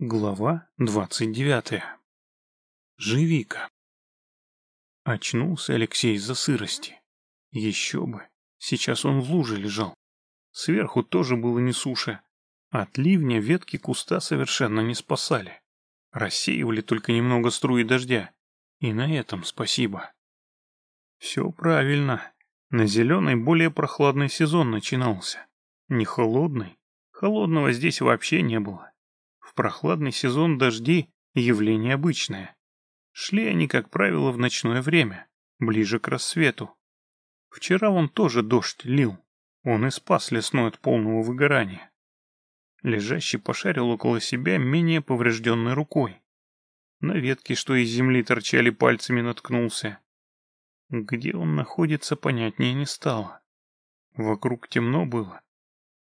Глава двадцать девятая. Живика. Очнулся Алексей из-за сырости. Еще бы. Сейчас он в луже лежал. Сверху тоже было не суша. От ливня ветки куста совершенно не спасали. Рассеивали только немного струи дождя. И на этом спасибо. Все правильно. На зеленой более прохладный сезон начинался. Не холодный. Холодного здесь вообще не было прохладный сезон дожди – явление обычное. Шли они, как правило, в ночное время, ближе к рассвету. Вчера он тоже дождь лил, он и спас лесной от полного выгорания. Лежащий пошарил около себя менее поврежденной рукой. На ветке, что из земли торчали пальцами, наткнулся. Где он находится, понятнее не стало. Вокруг темно было.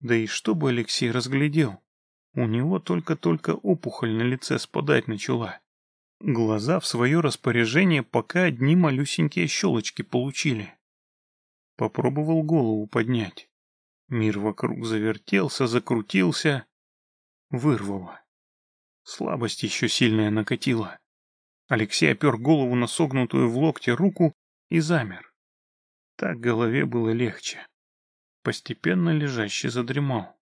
Да и что бы Алексей разглядел? У него только-только опухоль на лице спадать начала. Глаза в свое распоряжение пока одни малюсенькие щелочки получили. Попробовал голову поднять. Мир вокруг завертелся, закрутился. Вырвало. Слабость еще сильная накатила. Алексей опер голову на согнутую в локте руку и замер. Так голове было легче. Постепенно лежащий задремал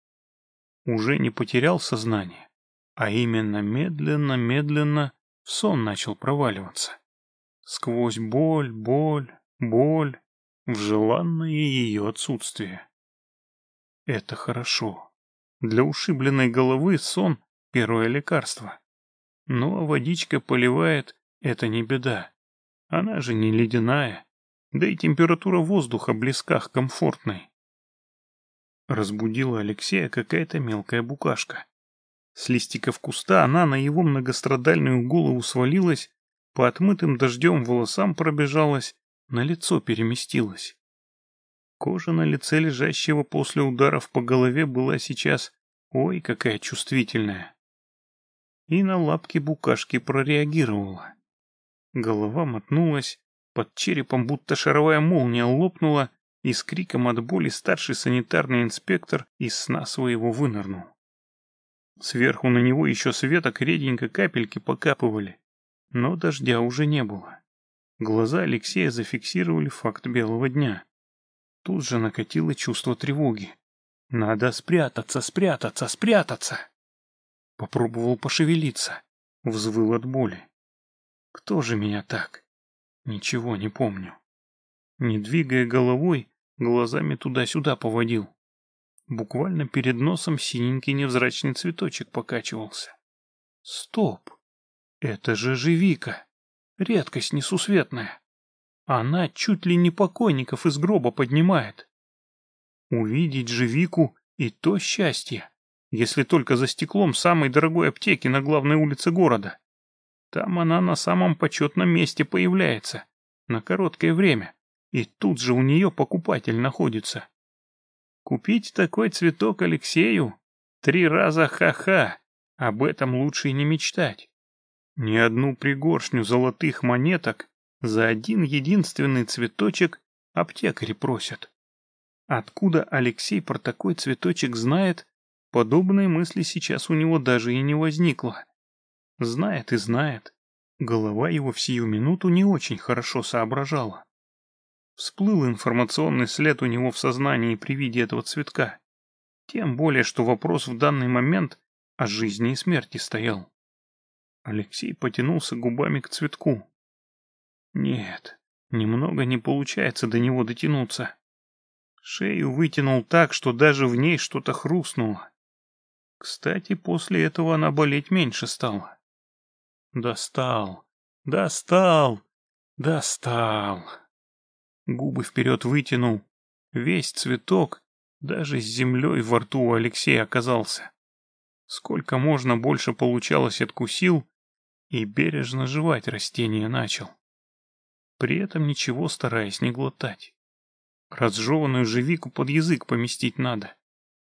уже не потерял сознание, а именно медленно-медленно в сон начал проваливаться. Сквозь боль, боль, боль, в желанное ее отсутствие. Это хорошо. Для ушибленной головы сон — первое лекарство. Ну а водичка поливает — это не беда. Она же не ледяная, да и температура воздуха близка к комфортной. Разбудила Алексея какая-то мелкая букашка. С листиков куста она на его многострадальную голову свалилась, по отмытым дождем волосам пробежалась, на лицо переместилась. Кожа на лице лежащего после ударов по голове была сейчас, ой, какая чувствительная. И на лапки букашки прореагировала. Голова мотнулась, под черепом будто шаровая молния лопнула, и с криком от боли старший санитарный инспектор из сна своего вынырнул. Сверху на него еще светок реденько капельки покапывали, но дождя уже не было. Глаза Алексея зафиксировали факт белого дня. Тут же накатило чувство тревоги. Надо спрятаться, спрятаться, спрятаться. Попробовал пошевелиться. Взвыл от боли. Кто же меня так? Ничего не помню. Не двигая головой, глазами туда-сюда поводил. Буквально перед носом синенький невзрачный цветочек покачивался. Стоп! Это же живика! Редкость несусветная. Она чуть ли не покойников из гроба поднимает. Увидеть живику и то счастье, если только за стеклом самой дорогой аптеки на главной улице города. Там она на самом почетном месте появляется, на короткое время. И тут же у нее покупатель находится. Купить такой цветок Алексею? Три раза ха-ха. Об этом лучше и не мечтать. Ни одну пригоршню золотых монеток за один единственный цветочек аптекари просят. Откуда Алексей про такой цветочек знает, подобной мысли сейчас у него даже и не возникло. Знает и знает. Голова его в сию минуту не очень хорошо соображала. Всплыл информационный след у него в сознании при виде этого цветка. Тем более, что вопрос в данный момент о жизни и смерти стоял. Алексей потянулся губами к цветку. Нет, немного не получается до него дотянуться. Шею вытянул так, что даже в ней что-то хрустнуло. Кстати, после этого она болеть меньше стала. Достал, достал, достал. Губы вперед вытянул. Весь цветок, даже с землей во рту у Алексея оказался. Сколько можно больше получалось откусил и бережно жевать растение начал. При этом ничего стараясь не глотать. Разжеванную живику под язык поместить надо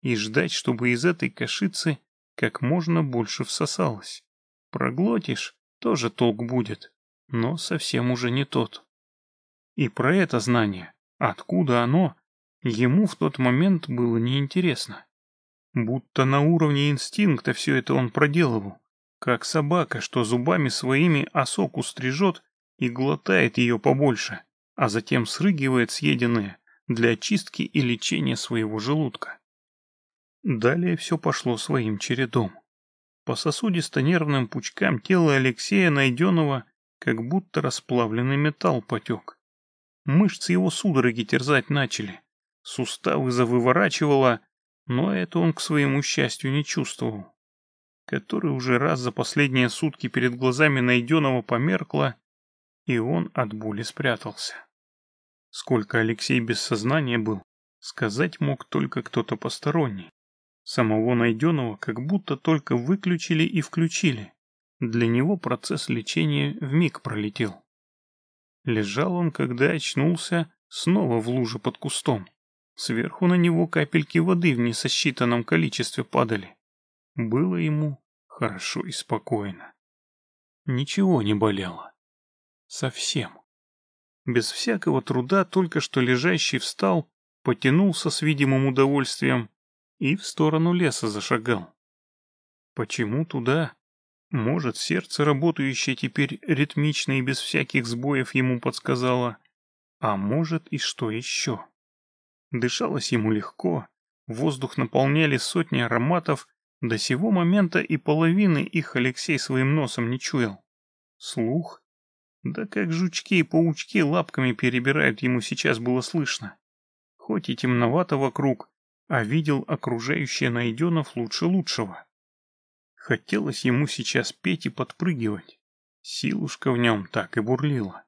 и ждать, чтобы из этой кашицы как можно больше всосалось. Проглотишь, тоже толк будет, но совсем уже не тот. И про это знание, откуда оно, ему в тот момент было неинтересно. Будто на уровне инстинкта все это он проделывал, как собака, что зубами своими осоку стрижет и глотает ее побольше, а затем срыгивает съеденное для очистки и лечения своего желудка. Далее все пошло своим чередом. По сосудисто-нервным пучкам тела Алексея Найденова как будто расплавленный металл потек. Мышцы его судороги терзать начали. Суставы завыворачивало, но это он к своему счастью не чувствовал. Который уже раз за последние сутки перед глазами Найденова померкло, и он от боли спрятался. Сколько Алексей без сознания был, сказать мог только кто-то посторонний. Самого Найденова как будто только выключили и включили. Для него процесс лечения вмиг пролетел. Лежал он, когда очнулся, снова в луже под кустом. Сверху на него капельки воды в несосчитанном количестве падали. Было ему хорошо и спокойно. Ничего не болело. Совсем. Без всякого труда только что лежащий встал, потянулся с видимым удовольствием и в сторону леса зашагал. Почему туда? Может, сердце, работающее теперь ритмично и без всяких сбоев, ему подсказало. А может и что еще? Дышалось ему легко, воздух наполняли сотни ароматов, до сего момента и половины их Алексей своим носом не чуял. Слух? Да как жучки и паучки лапками перебирают ему сейчас было слышно. Хоть и темновато вокруг, а видел окружающее Найденов лучше лучшего. Хотелось ему сейчас петь и подпрыгивать. Силушка в нем так и бурлила.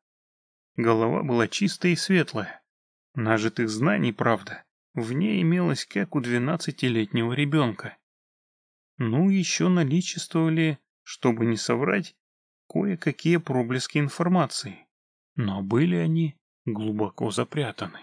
Голова была чистая и светлая. Нажитых знаний, правда, в ней имелось как у двенадцатилетнего ребенка. Ну, еще наличествовали, чтобы не соврать, кое-какие проблески информации. Но были они глубоко запрятаны.